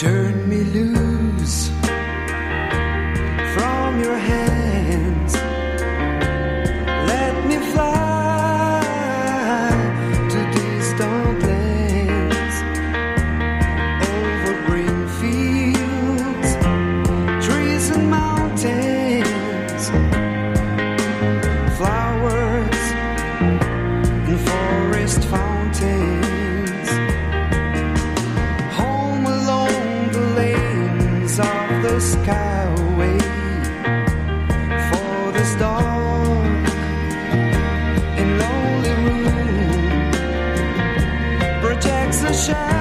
turn me loose. The sky away for dark and lonely room projects a shadow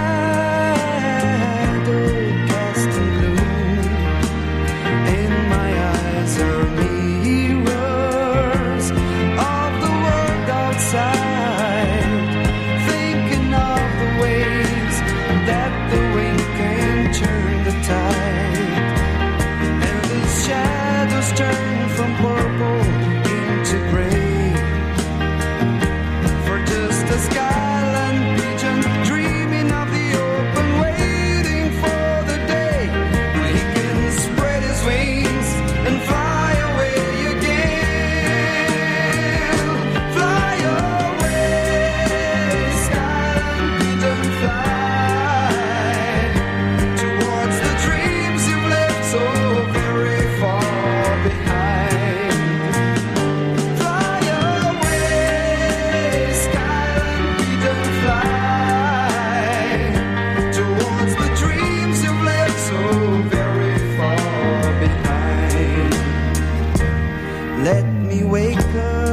Let me wake up.